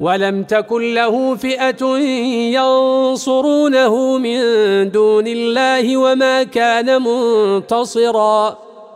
ولم تكن له فئة ينصرونه من دون الله وما كان منتصراً.